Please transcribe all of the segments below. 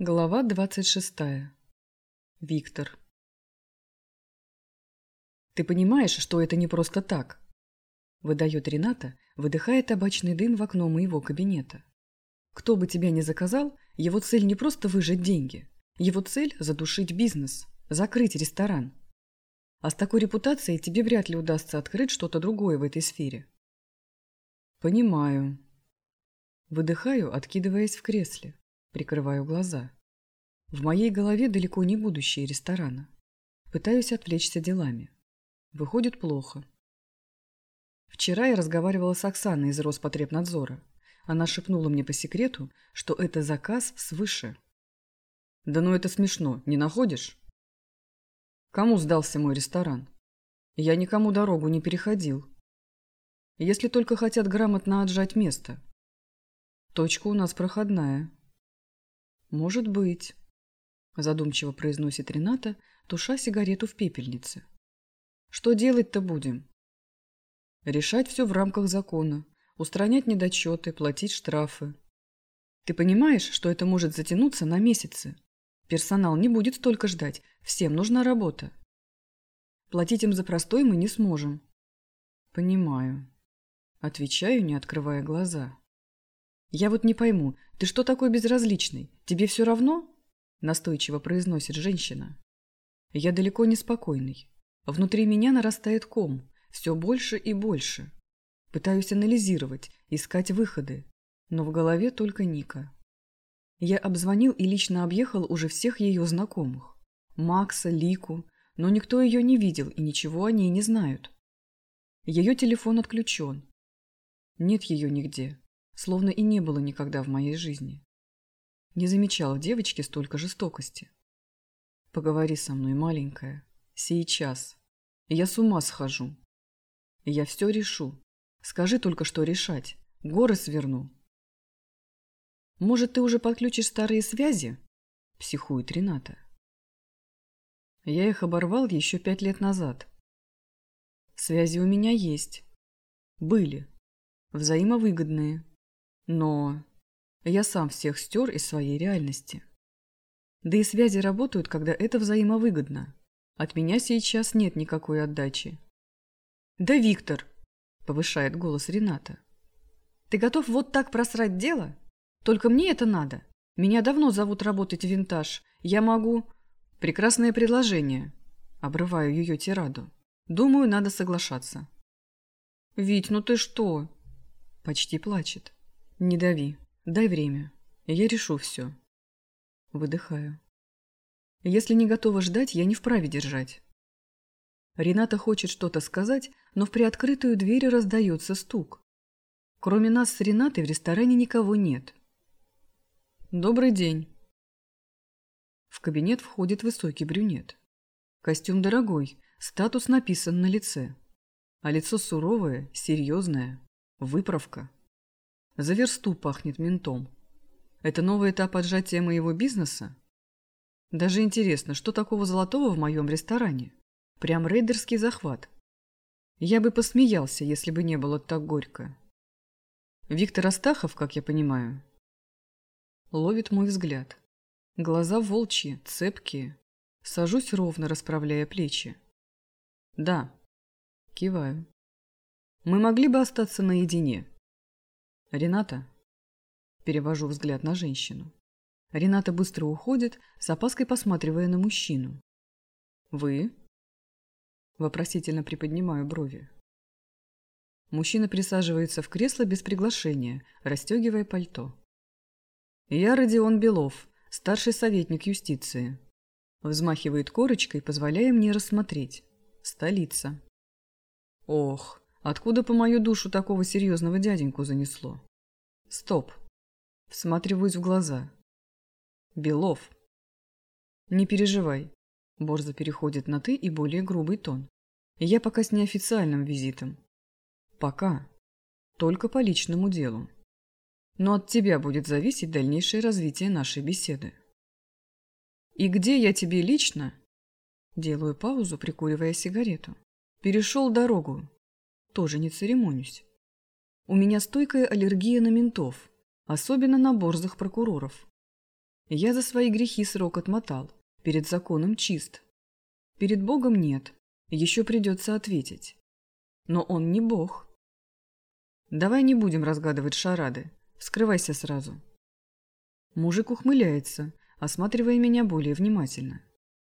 Глава двадцать шестая. Виктор. «Ты понимаешь, что это не просто так?» Выдает Рената, выдыхая табачный дым в окно моего кабинета. «Кто бы тебя ни заказал, его цель не просто выжать деньги. Его цель – задушить бизнес, закрыть ресторан. А с такой репутацией тебе вряд ли удастся открыть что-то другое в этой сфере». «Понимаю». Выдыхаю, откидываясь в кресле. Прикрываю глаза. В моей голове далеко не будущее ресторана. Пытаюсь отвлечься делами. Выходит плохо. Вчера я разговаривала с Оксаной из Роспотребнадзора. Она шепнула мне по секрету, что это заказ свыше. Да ну это смешно, не находишь? Кому сдался мой ресторан? Я никому дорогу не переходил. Если только хотят грамотно отжать место. Точка у нас проходная. «Может быть», – задумчиво произносит Рената, туша сигарету в пепельнице. «Что делать-то будем?» «Решать все в рамках закона, устранять недочеты, платить штрафы. Ты понимаешь, что это может затянуться на месяцы? Персонал не будет столько ждать, всем нужна работа. Платить им за простой мы не сможем». «Понимаю», – отвечаю, не открывая глаза. «Я вот не пойму, ты что такой безразличный? Тебе все равно?» Настойчиво произносит женщина. Я далеко не спокойный. Внутри меня нарастает ком, все больше и больше. Пытаюсь анализировать, искать выходы, но в голове только Ника. Я обзвонил и лично объехал уже всех ее знакомых. Макса, Лику, но никто ее не видел и ничего о ней не знают. Ее телефон отключен. Нет ее нигде словно и не было никогда в моей жизни. Не замечал в девочке столько жестокости. Поговори со мной, маленькая, сейчас. Я с ума схожу. Я все решу. Скажи только, что решать. Горы сверну. Может, ты уже подключишь старые связи? Психует Рената. Я их оборвал еще пять лет назад. Связи у меня есть. Были. Взаимовыгодные. Но я сам всех стер из своей реальности. Да и связи работают, когда это взаимовыгодно. От меня сейчас нет никакой отдачи. «Да, Виктор!» – повышает голос Рената. «Ты готов вот так просрать дело? Только мне это надо. Меня давно зовут работать в винтаж. Я могу...» «Прекрасное предложение!» – обрываю ее тираду. «Думаю, надо соглашаться». «Вить, ну ты что?» – почти плачет. Не дави. Дай время. Я решу все. Выдыхаю. Если не готова ждать, я не вправе держать. Рената хочет что-то сказать, но в приоткрытую дверь раздается стук. Кроме нас с Ренатой в ресторане никого нет. Добрый день. В кабинет входит высокий брюнет. Костюм дорогой, статус написан на лице. А лицо суровое, серьезное, выправка. За версту пахнет ментом. Это новый этап отжатия моего бизнеса? Даже интересно, что такого золотого в моем ресторане? Прям рейдерский захват. Я бы посмеялся, если бы не было так горько. Виктор Астахов, как я понимаю, ловит мой взгляд. Глаза волчьи, цепкие. Сажусь ровно, расправляя плечи. Да. Киваю. Мы могли бы остаться наедине. «Рената?» Перевожу взгляд на женщину. Рената быстро уходит, с опаской посматривая на мужчину. «Вы?» Вопросительно приподнимаю брови. Мужчина присаживается в кресло без приглашения, расстегивая пальто. «Я Родион Белов, старший советник юстиции». Взмахивает корочкой, позволяя мне рассмотреть. Столица. Ох, Откуда по мою душу такого серьезного дяденьку занесло? Стоп. Всматриваюсь в глаза. Белов. Не переживай. Борза переходит на «ты» и более грубый тон. Я пока с неофициальным визитом. Пока. Только по личному делу. Но от тебя будет зависеть дальнейшее развитие нашей беседы. И где я тебе лично? Делаю паузу, прикуривая сигарету. Перешел дорогу, тоже не церемонюсь. У меня стойкая аллергия на ментов, особенно на борзых прокуроров. Я за свои грехи срок отмотал, перед законом чист. Перед Богом нет, еще придется ответить. Но он не Бог. Давай не будем разгадывать шарады, вскрывайся сразу. Мужик ухмыляется, осматривая меня более внимательно.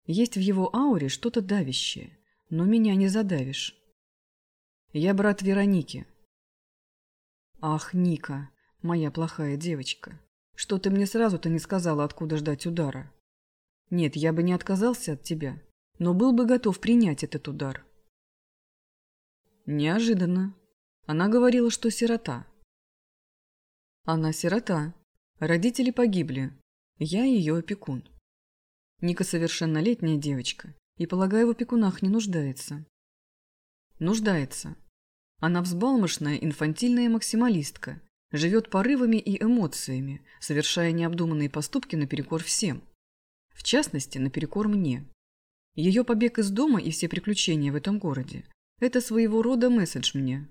Есть в его ауре что-то давящее, но меня не задавишь. Я брат Вероники. Ах, Ника, моя плохая девочка. Что ты мне сразу-то не сказала, откуда ждать удара? Нет, я бы не отказался от тебя, но был бы готов принять этот удар. Неожиданно. Она говорила, что сирота. Она сирота. Родители погибли. Я ее опекун. Ника совершеннолетняя девочка и, полагаю, в опекунах не нуждается. Нуждается. Она взбалмошная, инфантильная максималистка, живет порывами и эмоциями, совершая необдуманные поступки наперекор всем. В частности, наперекор мне. Ее побег из дома и все приключения в этом городе – это своего рода месседж мне.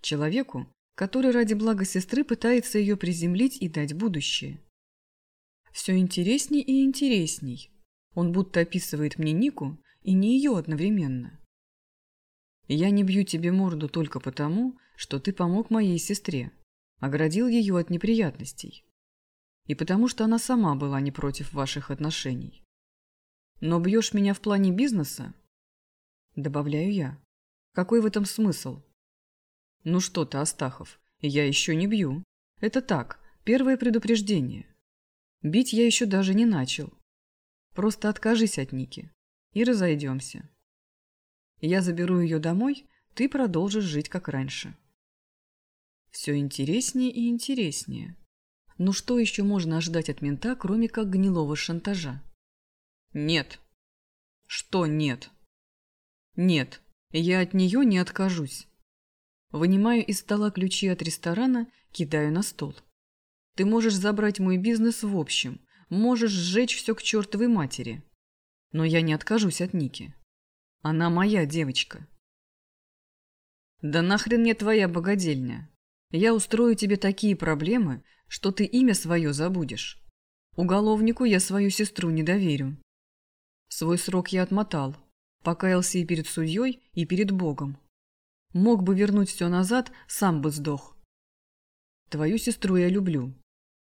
Человеку, который ради блага сестры пытается ее приземлить и дать будущее. Все интересней и интересней. Он будто описывает мне Нику и не ее одновременно. Я не бью тебе морду только потому, что ты помог моей сестре, оградил ее от неприятностей. И потому что она сама была не против ваших отношений. Но бьешь меня в плане бизнеса? Добавляю я. Какой в этом смысл? Ну что ты, Астахов, я еще не бью. Это так, первое предупреждение. Бить я еще даже не начал. Просто откажись от Ники и разойдемся. Я заберу ее домой, ты продолжишь жить как раньше. Все интереснее и интереснее. Ну что еще можно ожидать от мента, кроме как гнилого шантажа? Нет. Что нет? Нет, я от нее не откажусь. Вынимаю из стола ключи от ресторана, кидаю на стол. Ты можешь забрать мой бизнес в общем, можешь сжечь все к чертовой матери. Но я не откажусь от Ники. Она моя девочка. Да нахрен мне твоя богадельня? Я устрою тебе такие проблемы, что ты имя свое забудешь. Уголовнику я свою сестру не доверю. Свой срок я отмотал, покаялся и перед судьей, и перед Богом. Мог бы вернуть все назад, сам бы сдох. Твою сестру я люблю.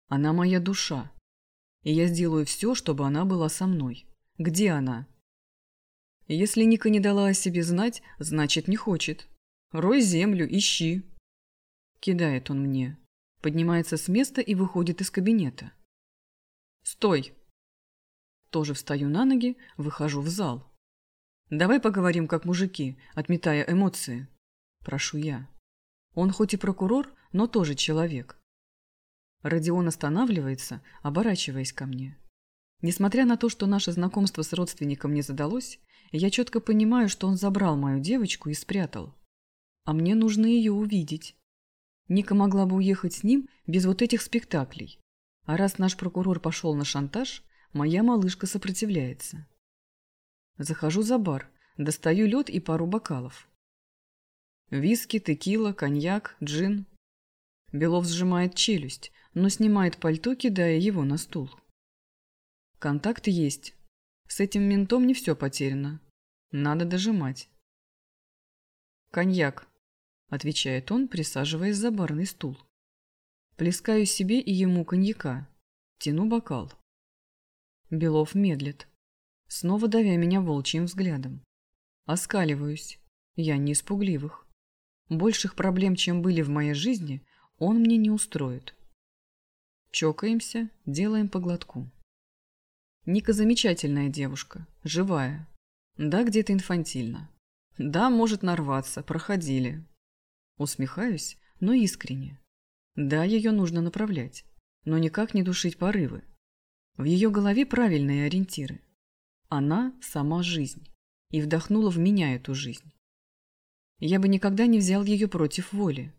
Она моя душа. И я сделаю все, чтобы она была со мной. Где она? Если Ника не дала о себе знать, значит не хочет. Рой землю, ищи. Кидает он мне. Поднимается с места и выходит из кабинета. «Стой!» Тоже встаю на ноги, выхожу в зал. «Давай поговорим как мужики, отметая эмоции». Прошу я. Он хоть и прокурор, но тоже человек. Родион останавливается, оборачиваясь ко мне. Несмотря на то, что наше знакомство с родственником не задалось, я четко понимаю, что он забрал мою девочку и спрятал. А мне нужно ее увидеть. Ника могла бы уехать с ним без вот этих спектаклей. А раз наш прокурор пошел на шантаж, моя малышка сопротивляется. Захожу за бар, достаю лед и пару бокалов. Виски, текила, коньяк, джин. Белов сжимает челюсть, но снимает пальто, кидая его на стул. Контакт есть. С этим ментом не все потеряно. Надо дожимать. Коньяк, отвечает он, присаживаясь за барный стул. Плескаю себе и ему коньяка. Тяну бокал. Белов медлит, снова давя меня волчьим взглядом. Оскаливаюсь. Я не испугливых. Больших проблем, чем были в моей жизни, он мне не устроит. Чокаемся, делаем по глотку. Ника замечательная девушка, живая. Да, где-то инфантильно. Да, может нарваться, проходили. Усмехаюсь, но искренне. Да, ее нужно направлять, но никак не душить порывы. В ее голове правильные ориентиры. Она – сама жизнь, и вдохнула в меня эту жизнь. Я бы никогда не взял ее против воли.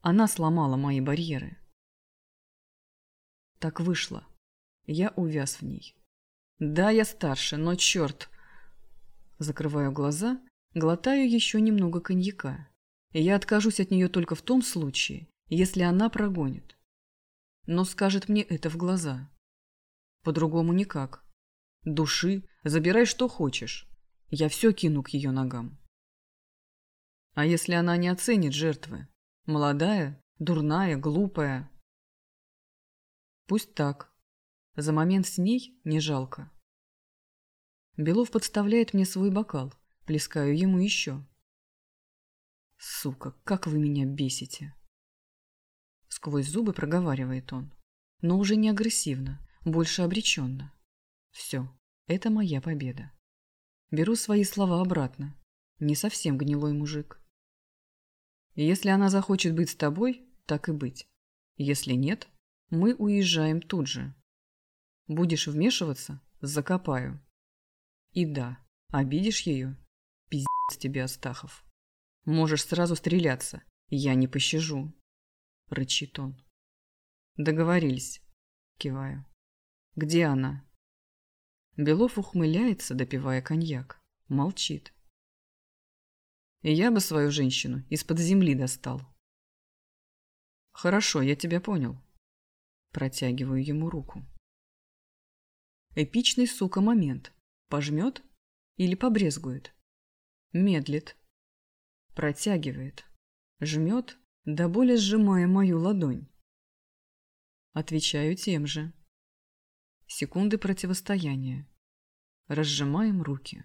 Она сломала мои барьеры. Так вышло. Я увяз в ней. Да, я старше, но черт. Закрываю глаза, глотаю еще немного коньяка я откажусь от нее только в том случае, если она прогонит. Но скажет мне это в глаза. По-другому никак. Души, забирай что хочешь. Я все кину к ее ногам. А если она не оценит жертвы? Молодая, дурная, глупая. Пусть так. За момент с ней не жалко. Белов подставляет мне свой бокал. Плескаю ему еще. Сука, как вы меня бесите. Сквозь зубы проговаривает он. Но уже не агрессивно, больше обреченно. Все, это моя победа. Беру свои слова обратно. Не совсем гнилой мужик. Если она захочет быть с тобой, так и быть. Если нет, мы уезжаем тут же. Будешь вмешиваться – закопаю. И да, обидишь ее – пиздец тебе, Астахов. Можешь сразу стреляться, я не пощажу. Рычит он. Договорились. Киваю. Где она? Белов ухмыляется, допивая коньяк. Молчит. И я бы свою женщину из-под земли достал. Хорошо, я тебя понял. Протягиваю ему руку. Эпичный, сука, момент. Пожмет или побрезгует? Медлит. Протягивает. Жмет, до боли сжимая мою ладонь. Отвечаю тем же. Секунды противостояния. Разжимаем руки.